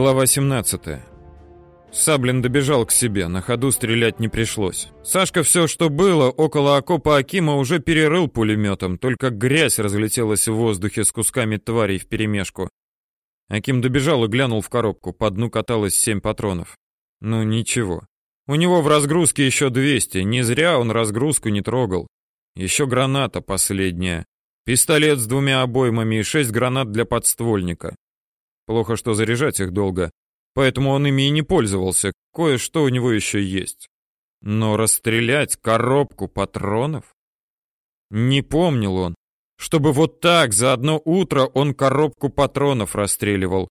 Глава 17. Саблин добежал к себе, на ходу стрелять не пришлось. Сашка все, что было, около окопа Акима уже перерыл пулеметом, только грязь разлетелась в воздухе с кусками тварей вперемешку. Аким добежал и глянул в коробку, по дну каталось семь патронов. Ну ничего. У него в разгрузке еще 200, не зря он разгрузку не трогал. Еще граната последняя. Пистолет с двумя обоймами и шесть гранат для подствольника. Плохо, что заряжать их долго, поэтому он ими и не пользовался. Кое-что у него еще есть. Но расстрелять коробку патронов? Не помнил он, чтобы вот так за одно утро он коробку патронов расстреливал.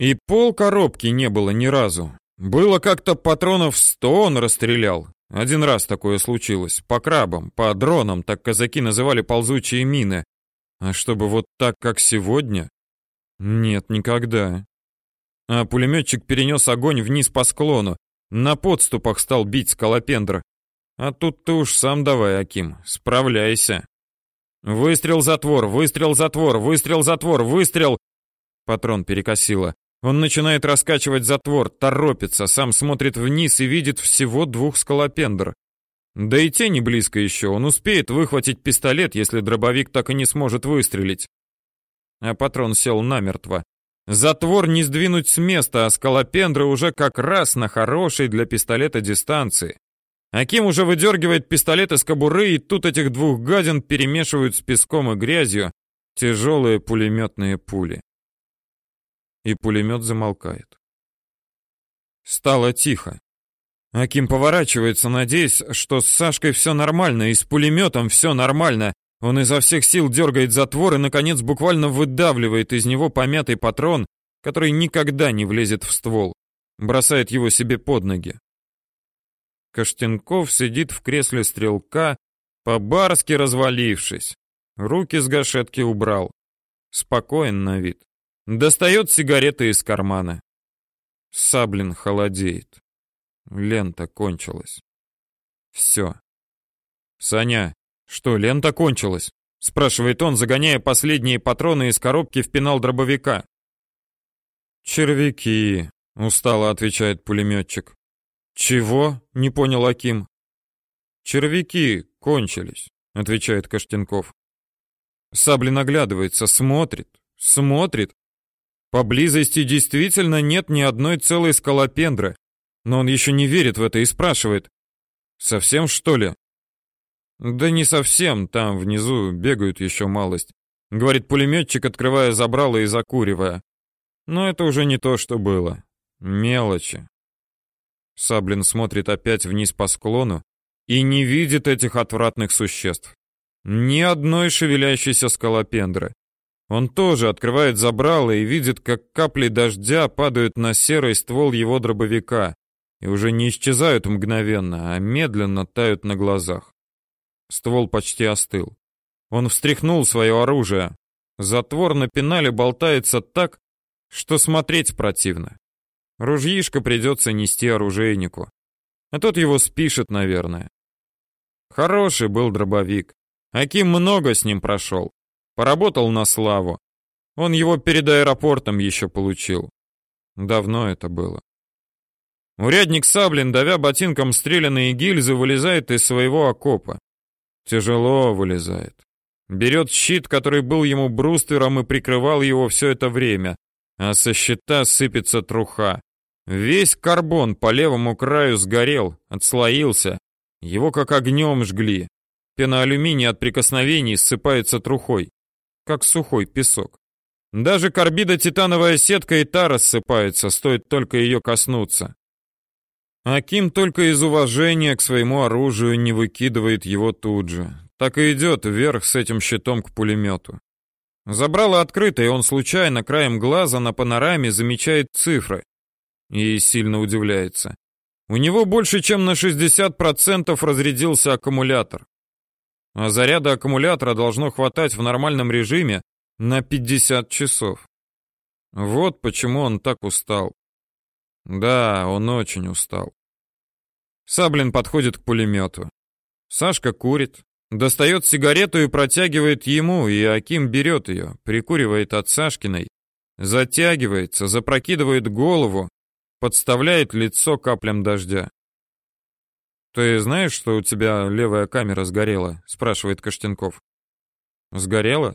И пол коробки не было ни разу. Было как-то патронов сто он расстрелял. Один раз такое случилось. По крабам, по дронам, так казаки называли ползучие мины. А чтобы вот так, как сегодня? Нет, никогда. А пулеметчик перенес огонь вниз по склону. На подступах стал бить скалопендра. А тут ты уж сам давай, Аким, справляйся. Выстрел, затвор, выстрел, затвор, выстрел, затвор, выстрел. Патрон перекосило. Он начинает раскачивать затвор, торопится, сам смотрит вниз и видит всего двух скалопендр. Да и те не близко еще, он успеет выхватить пистолет, если дробовик так и не сможет выстрелить а патрон сел намертво. Затвор не сдвинуть с места, а скалопендра уже как раз на хорошей для пистолета дистанции. Аким уже выдергивает пистолет из кобуры, и тут этих двух гадин перемешивают с песком и грязью тяжелые пулеметные пули. И пулемет замолкает. Стало тихо. Аким поворачивается, надеясь, что с Сашкой все нормально, и с пулеметом все нормально, он изо всех сил дергает затвор и, наконец, буквально выдавливает из него помятый патрон, который никогда не влезет в ствол. Бросает его себе под ноги. Каштенков сидит в кресле стрелка, по-барски развалившись. Руки с гашетки убрал. Спокоен на вид. Достает сигареты из кармана. Саблин холодеет. Лента кончилась. Все. Саня, «Что, лента кончилась?» — спрашивает он, загоняя последние патроны из коробки в пенал дробовика. «Червяки», — устало отвечает пулеметчик. «Чего?» — не понял Аким. «Червяки кончились», — отвечает Каштенков. Саблин оглядывается, смотрит, смотрит. Поблизости действительно нет ни одной целой скалопендры, но он еще не верит в это и спрашивает. «Совсем, что ли?» Да не совсем, там внизу бегают еще малость, говорит пулеметчик, открывая забрало и закуривая. Но это уже не то, что было. Мелочи. Саблин смотрит опять вниз по склону и не видит этих отвратных существ. Ни одной шевелящейся скалопендры. Он тоже открывает забрало и видит, как капли дождя падают на серый ствол его дробовика и уже не исчезают мгновенно, а медленно тают на глазах. Ствол почти остыл. Он встряхнул свое оружие. Затвор на пенале болтается так, что смотреть противно. Ружьишко придется нести оружейнику. А тот его спишет, наверное. Хороший был дробовик. Аким много с ним прошел. Поработал на славу. Он его перед аэропортом еще получил. Давно это было. Урядник Саблин, давя ботинком стрелянные гильзы, вылезает из своего окопа. Тяжело вылезает. Берет щит, который был ему бруствером и прикрывал его все это время, а со щита сыпется труха. Весь карбон по левому краю сгорел, отслоился. Его как огнем жгли. Пена алюминия от прикосновений ссыпается трухой, как сухой песок. Даже карбидо-титановая сетка и та рассыпается, стоит только ее коснуться. Аким только из уважения к своему оружию не выкидывает его тут же. Так и идет вверх с этим щитом к пулемету. Забрало открыто, и он случайно краем глаза на панораме замечает цифры. И сильно удивляется. У него больше чем на 60% разрядился аккумулятор. А заряда аккумулятора должно хватать в нормальном режиме на 50 часов. Вот почему он так устал. Да, он очень устал. Саблин подходит к пулемету. Сашка курит, достает сигарету и протягивает ему, и Аким берет ее, прикуривает от Сашкиной затягивается, запрокидывает голову, подставляет лицо каплям дождя. «Ты знаешь, что у тебя левая камера сгорела?» — спрашивает Каштенков. «Сгорела?»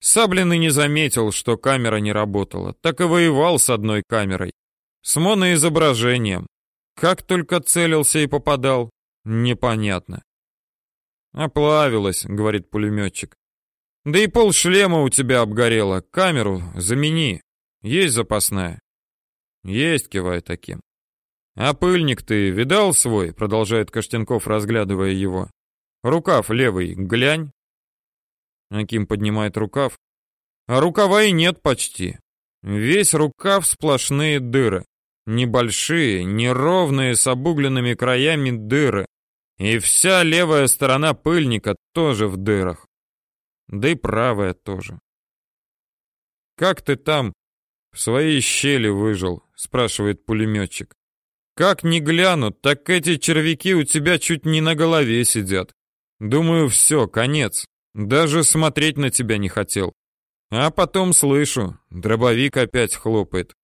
Саблин и не заметил, что камера не работала. Так и воевал с одной камерой. С моноизображением. Как только целился и попадал, непонятно. «Оплавилась», — говорит пулеметчик. «Да и пол шлема у тебя обгорело. Камеру замени. Есть запасная?» «Есть», — кивает таким. «А пыльник ты видал свой?» — продолжает Каштенков, разглядывая его. «Рукав левый, глянь». Аким поднимает рукав. А рукава и нет почти. Весь рукав сплошные дыры. Небольшие, неровные, с обугленными краями дыры. И вся левая сторона пыльника тоже в дырах. Да и правая тоже. «Как ты там в своей щели выжил?» — спрашивает пулеметчик. «Как не глянут, так эти червяки у тебя чуть не на голове сидят. Думаю, все, конец. Даже смотреть на тебя не хотел. А потом слышу, дробовик опять хлопает.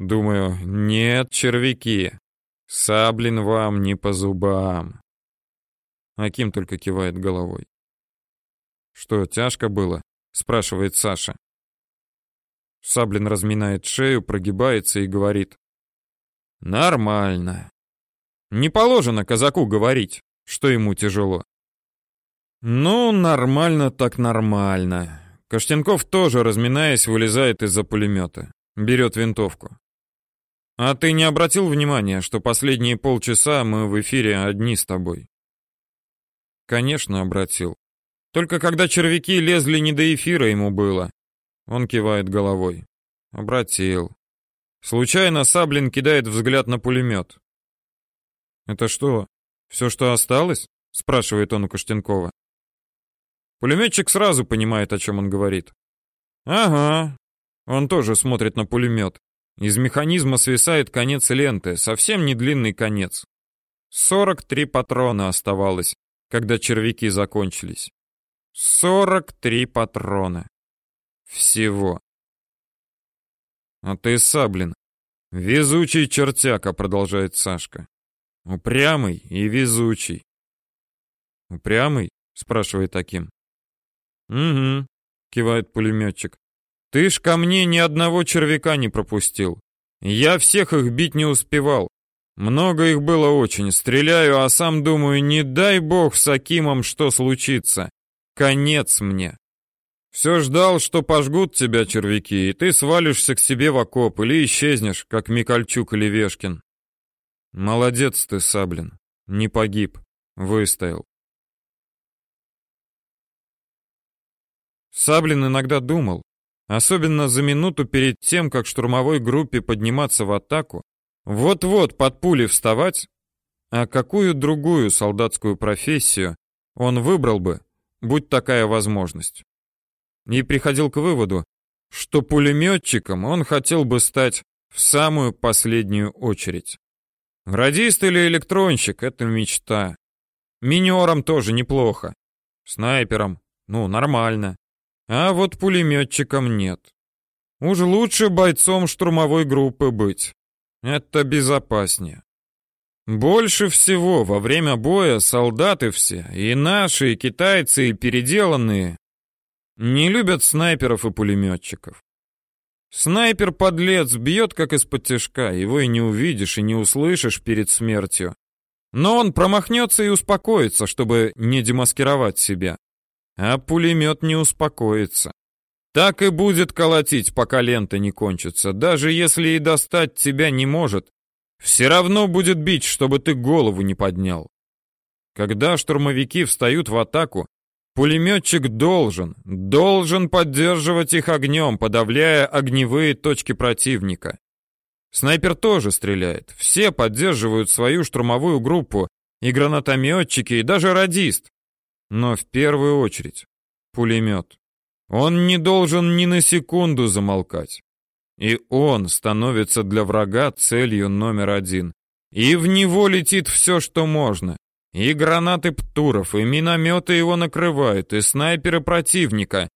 Думаю, нет, червяки, саблин вам не по зубам. Аким только кивает головой. Что, тяжко было? спрашивает Саша. Саблин разминает шею, прогибается и говорит: Нормально. Не положено казаку говорить, что ему тяжело. Ну, нормально так нормально. Каштенков тоже, разминаясь, вылезает из-за пулемета. Берет винтовку. А ты не обратил внимания, что последние полчаса мы в эфире одни с тобой? Конечно, обратил. Только когда червяки лезли не до эфира ему было. Он кивает головой. Обратил. Случайно Саблин кидает взгляд на пулемет. «Это что, все, что осталось?» — спрашивает он у Каштенкова. Пулеметчик сразу понимает, о чем он говорит. Ага. Он тоже смотрит на пулемет. Из механизма свисает конец ленты, совсем не длинный конец. 43 патрона оставалось, когда червяки закончились. 43 патрона. Всего. А ты, Саблин, везучий чертяка, продолжает Сашка. Упрямый и везучий. Упрямый? спрашивает таким. «Угу», — кивает пулеметчик. «Ты ж ко мне ни одного червяка не пропустил. Я всех их бить не успевал. Много их было очень. Стреляю, а сам думаю, не дай бог с Акимом что случится. Конец мне. Все ждал, что пожгут тебя червяки, и ты свалишься к себе в окоп или исчезнешь, как Микольчук или Вешкин. Молодец ты, Саблин. Не погиб. Выстоял. Саблин иногда думал, особенно за минуту перед тем, как штурмовой группе подниматься в атаку, вот-вот под пули вставать, а какую другую солдатскую профессию он выбрал бы, будь такая возможность. И приходил к выводу, что пулеметчиком он хотел бы стать в самую последнюю очередь. Радист или электронщик — это мечта. Минером тоже неплохо. Снайпером, ну, нормально. А вот пулеметчиком нет. Уж лучше бойцом штурмовой группы быть. Это безопаснее. Больше всего во время боя солдаты все, и наши, и китайцы, и переделанные, не любят снайперов и пулеметчиков. Снайпер-подлец бьет как из-под тяжка, его и не увидишь, и не услышишь перед смертью. Но он промахнется и успокоится, чтобы не демаскировать себя. А пулемет не успокоится. Так и будет колотить, пока лента не кончится. Даже если и достать тебя не может, все равно будет бить, чтобы ты голову не поднял. Когда штурмовики встают в атаку, пулеметчик должен, должен поддерживать их огнем, подавляя огневые точки противника. Снайпер тоже стреляет. Все поддерживают свою штурмовую группу, и гранатометчики, и даже радист. Но в первую очередь пулемет. Он не должен ни на секунду замолкать. И он становится для врага целью номер один. И в него летит все, что можно. И гранаты Птуров, и минометы его накрывают, и снайперы противника.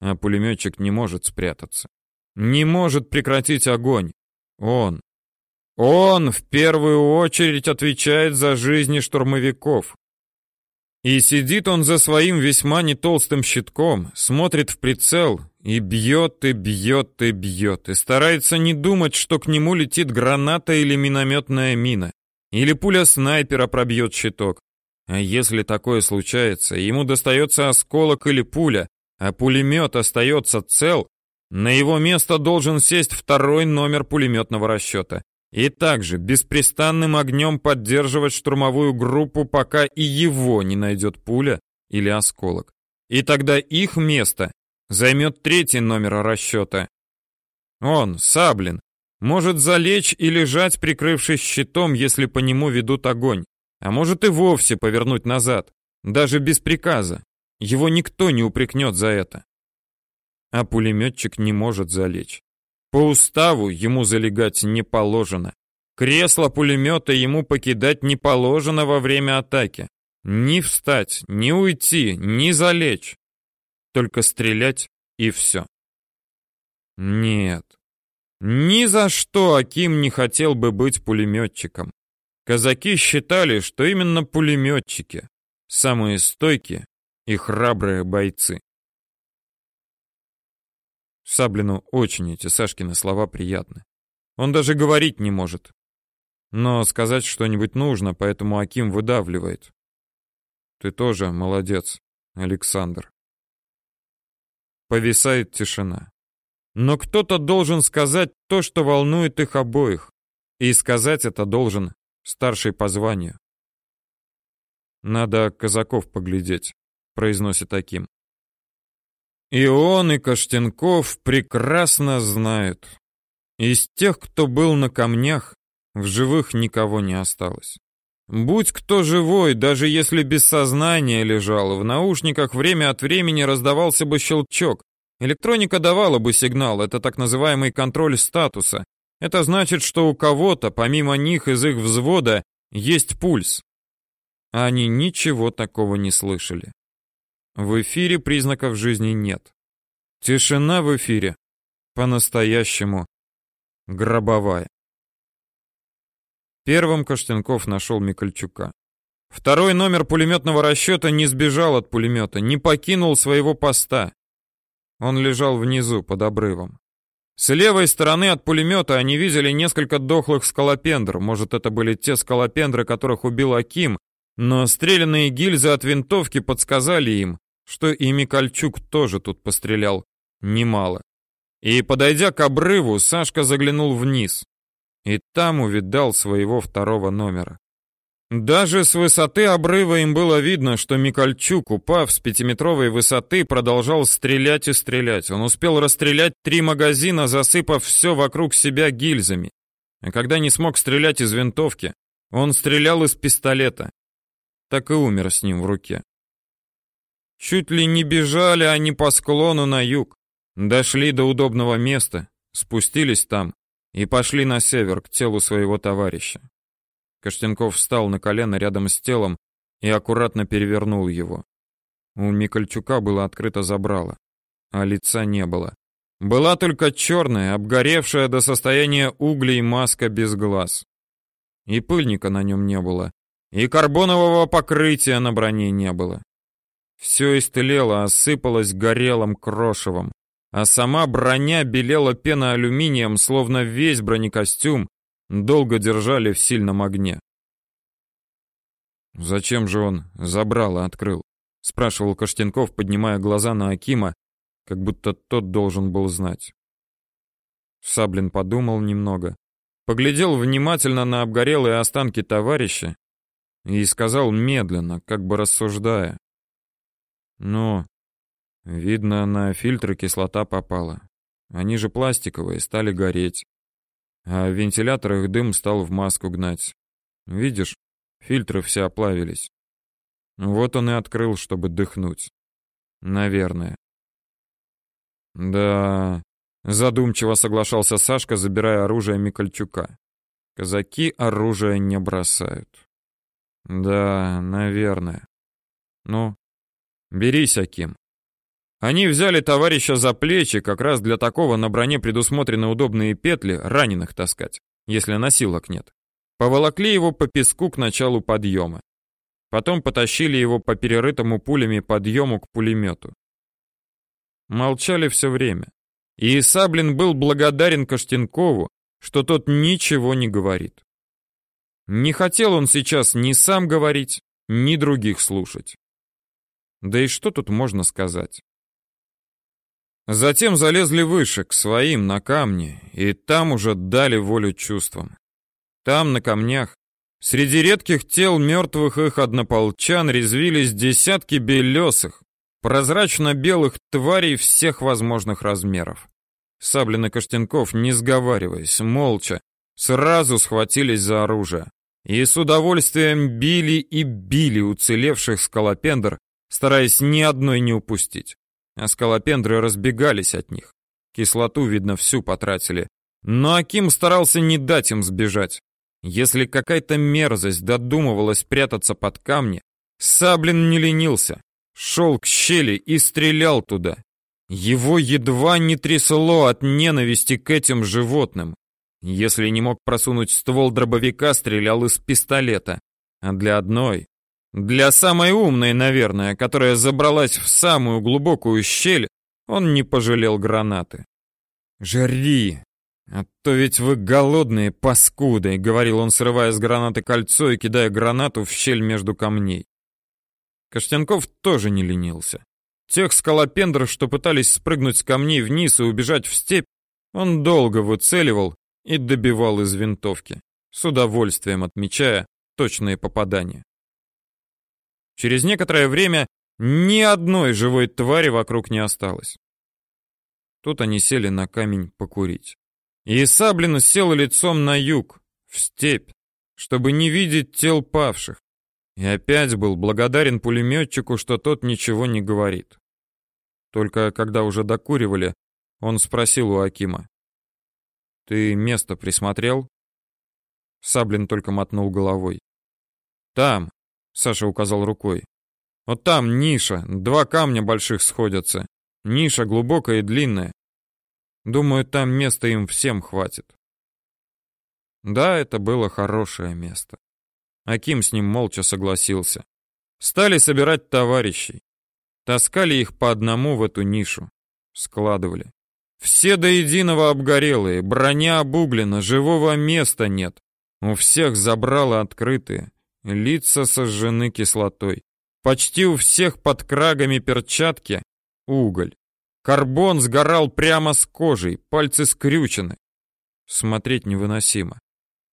А пулеметчик не может спрятаться. не может прекратить огонь. Он. Он в первую очередь отвечает за жизни штурмовиков. И сидит он за своим весьма нетолстым щитком, смотрит в прицел и бьет, и бьет, и бьет, и старается не думать, что к нему летит граната или минометная мина, или пуля снайпера пробьет щиток. А если такое случается, ему достается осколок или пуля, а пулемет остается цел, на его место должен сесть второй номер пулеметного расчета и также беспрестанным огнем поддерживать штурмовую группу, пока и его не найдет пуля или осколок. И тогда их место займет третий номер расчета. Он, Саблин, может залечь и лежать, прикрывшись щитом, если по нему ведут огонь, а может и вовсе повернуть назад, даже без приказа. Его никто не упрекнет за это. А пулеметчик не может залечь. По уставу ему залегать не положено. Кресло пулемета ему покидать не положено во время атаки. Ни встать, ни уйти, ни залечь. Только стрелять и все. Нет. Ни за что Аким не хотел бы быть пулеметчиком. Казаки считали, что именно пулеметчики самые стойкие и храбрые бойцы. Саблину очень эти Сашкины слова приятны. Он даже говорить не может. Но сказать что-нибудь нужно, поэтому Аким выдавливает. Ты тоже молодец, Александр. Повисает тишина. Но кто-то должен сказать то, что волнует их обоих. И сказать это должен старший по званию. Надо казаков поглядеть, произносит Аким. И он, и Каштенков прекрасно знают. Из тех, кто был на камнях, в живых никого не осталось. Будь кто живой, даже если без сознания лежал, в наушниках время от времени раздавался бы щелчок. Электроника давала бы сигнал, это так называемый контроль статуса. Это значит, что у кого-то, помимо них из их взвода, есть пульс. Они ничего такого не слышали. В эфире признаков жизни нет. Тишина в эфире. По-настоящему гробовая. Первым Каштенков нашел Микольчука. Второй номер пулеметного расчета не сбежал от пулемета, не покинул своего поста. Он лежал внизу, под обрывом. С левой стороны от пулемета они видели несколько дохлых скалопендр. Может, это были те скалопендры, которых убил Аким, но стрелянные гильзы от винтовки подсказали им, что и Микольчук тоже тут пострелял немало. И, подойдя к обрыву, Сашка заглянул вниз. И там увидал своего второго номера. Даже с высоты обрыва им было видно, что Микольчук, упав с пятиметровой высоты, продолжал стрелять и стрелять. Он успел расстрелять три магазина, засыпав все вокруг себя гильзами. А когда не смог стрелять из винтовки, он стрелял из пистолета. Так и умер с ним в руке. Чуть ли не бежали они по склону на юг. Дошли до удобного места, спустились там и пошли на север к телу своего товарища. Каштенков встал на колено рядом с телом и аккуратно перевернул его. У Микольчука было открыто забрало, а лица не было. Была только черная, обгоревшая до состояния углей маска без глаз. И пыльника на нем не было, и карбонового покрытия на броне не было. Все истлело, осыпалось горелым крошевом, а сама броня белела пеноалюминием, словно весь бронекостюм долго держали в сильном огне. «Зачем же он забрал и открыл?» — спрашивал Каштенков, поднимая глаза на Акима, как будто тот должен был знать. Саблин подумал немного, поглядел внимательно на обгорелые останки товарища и сказал медленно, как бы рассуждая. «Ну, видно, на фильтры кислота попала. Они же пластиковые, стали гореть. А в вентиляторах дым стал в маску гнать. Видишь, фильтры все оплавились. Вот он и открыл, чтобы дыхнуть. Наверное. Да, задумчиво соглашался Сашка, забирая оружие Микольчука. Казаки оружие не бросают. Да, наверное. Ну, берись, Аким. Они взяли товарища за плечи, как раз для такого на броне предусмотрены удобные петли, раненых таскать, если носилок нет. Поволокли его по песку к началу подъема. Потом потащили его по перерытому пулями подъему к пулемету. Молчали все время. И Саблин был благодарен Каштенкову, что тот ничего не говорит. Не хотел он сейчас ни сам говорить, ни других слушать. Да и что тут можно сказать? Затем залезли выше, к своим, на камни, и там уже дали волю чувствам. Там, на камнях, среди редких тел мертвых их однополчан резвились десятки белесых, прозрачно-белых тварей всех возможных размеров. Саблин и Костенков, не сговариваясь, молча, сразу схватились за оружие и с удовольствием били и били уцелевших скалопендр, стараясь ни одной не упустить. А скалопендры разбегались от них. Кислоту, видно, всю потратили. Но Аким старался не дать им сбежать. Если какая-то мерзость додумывалась прятаться под камни, Саблин не ленился. Шел к щели и стрелял туда. Его едва не трясло от ненависти к этим животным. Если не мог просунуть ствол дробовика, стрелял из пистолета. А для одной, для самой умной, наверное, которая забралась в самую глубокую щель, он не пожалел гранаты. «Жри! А то ведь вы голодные паскуды!» — говорил он, срывая с гранаты кольцо и кидая гранату в щель между камней. Костянков тоже не ленился. Тех скалопендров, что пытались спрыгнуть с камней вниз и убежать в степь, он долго выцеливал, и добивал из винтовки, с удовольствием отмечая точные попадания. Через некоторое время ни одной живой твари вокруг не осталось. Тут они сели на камень покурить. И Саблин сел лицом на юг, в степь, чтобы не видеть тел павших. И опять был благодарен пулеметчику, что тот ничего не говорит. Только когда уже докуривали, он спросил у Акима. Ты место присмотрел? Саблин только мотнул головой. Там, Саша указал рукой. Вот там ниша, два камня больших сходятся. Ниша глубокая и длинная. Думаю, там места им всем хватит. Да, это было хорошее место. Аким с ним молча согласился. Стали собирать товарищей. Таскали их по одному в эту нишу. Складывали. Все до единого обгорелые, броня обуглена, живого места нет. У всех забрало открытые, лица сожжены кислотой. Почти у всех под крагами перчатки уголь. Карбон сгорал прямо с кожей, пальцы скрючены. Смотреть невыносимо.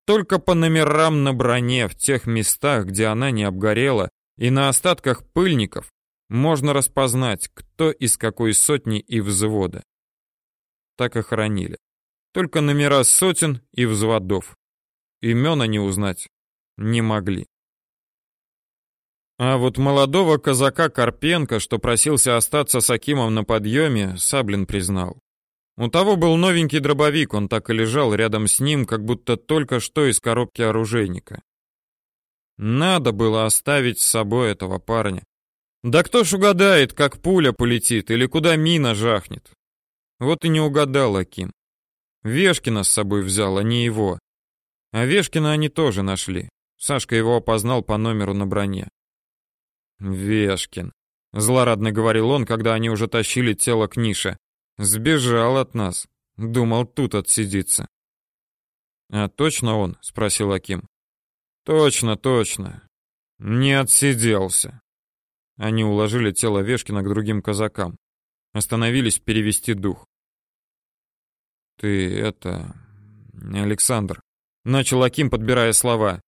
Только по номерам на броне в тех местах, где она не обгорела, и на остатках пыльников можно распознать, кто из какой сотни и взвода так и хоронили. Только номера сотен и взводов. Имен они узнать не могли. А вот молодого казака Карпенко, что просился остаться с Акимом на подъеме, Саблин признал. У того был новенький дробовик, он так и лежал рядом с ним, как будто только что из коробки оружейника. Надо было оставить с собой этого парня. Да кто ж угадает, как пуля полетит или куда мина жахнет. Вот и не угадал Аким. Вешкина с собой взял, а не его. А Вешкина они тоже нашли. Сашка его опознал по номеру на броне. Вешкин, злорадно говорил он, когда они уже тащили тело к нише. Сбежал от нас. Думал, тут отсидится. А точно он? спросил Аким. Точно, точно. Не отсиделся. Они уложили тело Вешкина к другим казакам. Остановились перевести дух. Ты это... Александр. Начал Аким, подбирая слова.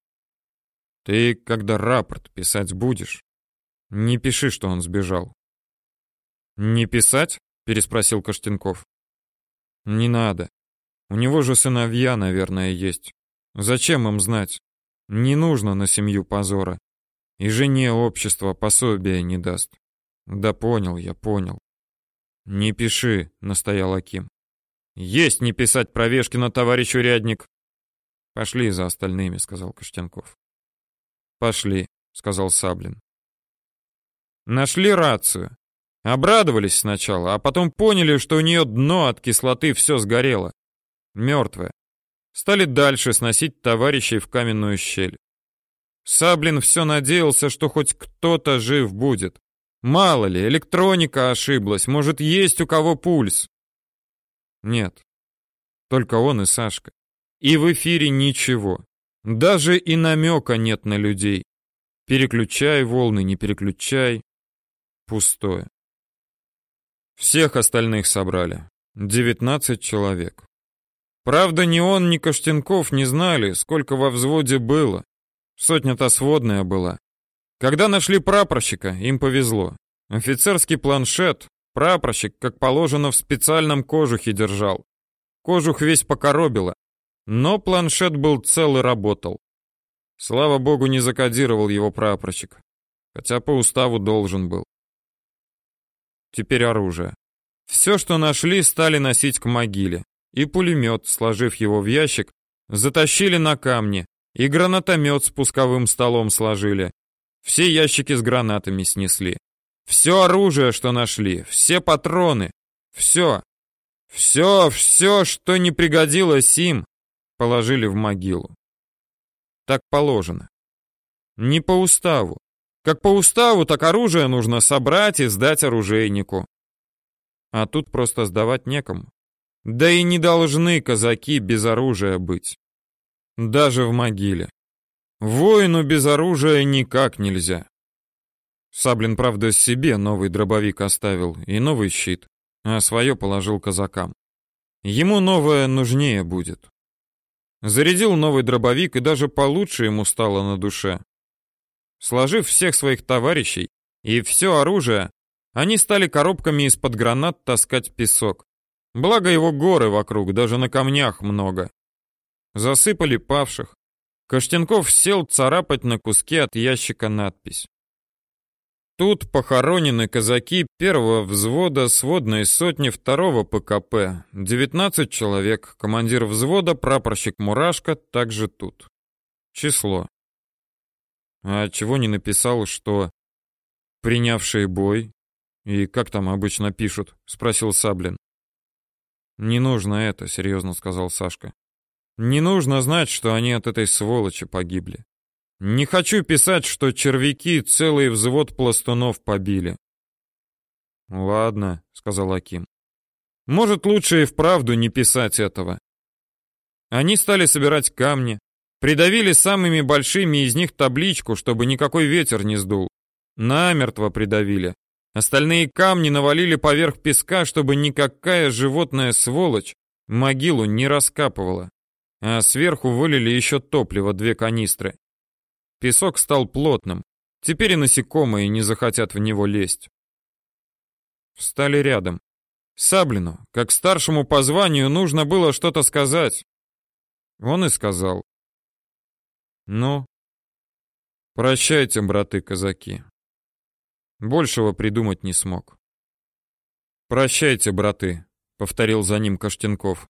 Ты, когда рапорт писать будешь, не пиши, что он сбежал. Не писать? Переспросил Каштенков. Не надо. У него же сыновья, наверное, есть. Зачем им знать? Не нужно на семью позора. И жене общество пособия не даст. Да понял я, понял. Не пиши, настоял Аким. Есть не писать про Вешкина, товарищ урядник. Пошли за остальными, сказал Костянков. Пошли, сказал Саблин. Нашли рацию. Обрадовались сначала, а потом поняли, что у нее дно от кислоты все сгорело. Мертвое. Стали дальше сносить товарищей в каменную щель. Саблин все надеялся, что хоть кто-то жив будет. Мало ли, электроника ошиблась, может, есть у кого пульс. Нет. Только он и Сашка. И в эфире ничего. Даже и намека нет на людей. Переключай волны, не переключай. Пустое. Всех остальных собрали. Девятнадцать человек. Правда, ни он, ни Каштенков не знали, сколько во взводе было. Сотня-то сводная была. Когда нашли прапорщика, им повезло. Офицерский планшет прапорщик, как положено, в специальном кожухе держал. Кожух весь покоробило, но планшет был цел и работал. Слава богу, не закодировал его прапорщик, хотя по уставу должен был. Теперь оружие. Все, что нашли, стали носить к могиле. И пулемет, сложив его в ящик, затащили на камни, и гранатомет с пусковым столом сложили. Все ящики с гранатами снесли. Все оружие, что нашли, все патроны, все. Все, все, что не пригодилось им, положили в могилу. Так положено. Не по уставу. Как по уставу, так оружие нужно собрать и сдать оружейнику. А тут просто сдавать некому. Да и не должны казаки без оружия быть. Даже в могиле. Воину без оружия никак нельзя. Саблин, правда, себе новый дробовик оставил и новый щит, а свое положил казакам. Ему новое нужнее будет. Зарядил новый дробовик, и даже получше ему стало на душе. Сложив всех своих товарищей и все оружие, они стали коробками из-под гранат таскать песок. Благо его горы вокруг, даже на камнях много. Засыпали павших. Каштенков сел царапать на куске от ящика надпись. Тут похоронены казаки первого взвода сводной сотни второго ПКП. 19 человек. Командир взвода, прапорщик Мурашко, также тут. Число. А чего не написал, что принявшие бой и как там обычно пишут, спросил Саблин. Не нужно это, серьезно сказал Сашка. Не нужно знать, что они от этой сволочи погибли. Не хочу писать, что червяки целый взвод пластунов побили. Ладно, сказал Аким. Может, лучше и вправду не писать этого. Они стали собирать камни, придавили самыми большими из них табличку, чтобы никакой ветер не сдул. Намертво придавили. Остальные камни навалили поверх песка, чтобы никакая животная сволочь могилу не раскапывала. А сверху вылили еще топливо, две канистры. Песок стал плотным. Теперь и насекомые не захотят в него лезть. Встали рядом. Саблину, как старшему по званию, нужно было что-то сказать. Он и сказал. Ну, прощайте, браты-казаки. Большего придумать не смог. Прощайте, браты, повторил за ним Каштенков.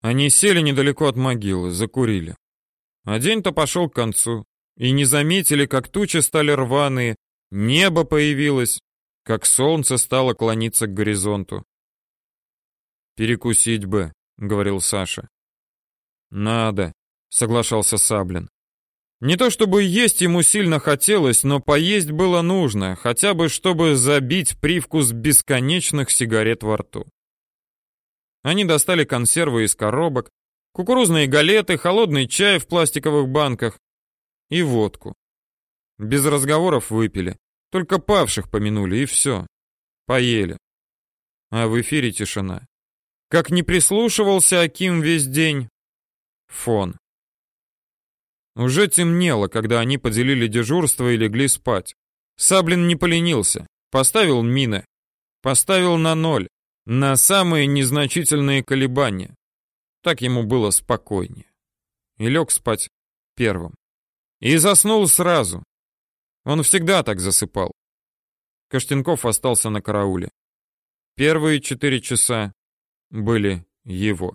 Они сели недалеко от могилы, закурили. А день-то пошел к концу, и не заметили, как тучи стали рваные, небо появилось, как солнце стало клониться к горизонту. «Перекусить бы», — говорил Саша. «Надо», — соглашался Саблин. Не то чтобы есть ему сильно хотелось, но поесть было нужно, хотя бы чтобы забить привкус бесконечных сигарет во рту. Они достали консервы из коробок, кукурузные галеты, холодный чай в пластиковых банках и водку. Без разговоров выпили, только павших помянули и все. Поели. А в эфире тишина. Как не прислушивался Аким весь день. Фон. Уже темнело, когда они поделили дежурство и легли спать. Саблин не поленился, поставил мины, поставил на ноль, на самые незначительные колебания. Так ему было спокойнее. И лег спать первым. И заснул сразу. Он всегда так засыпал. Каштенков остался на карауле. Первые четыре часа были его.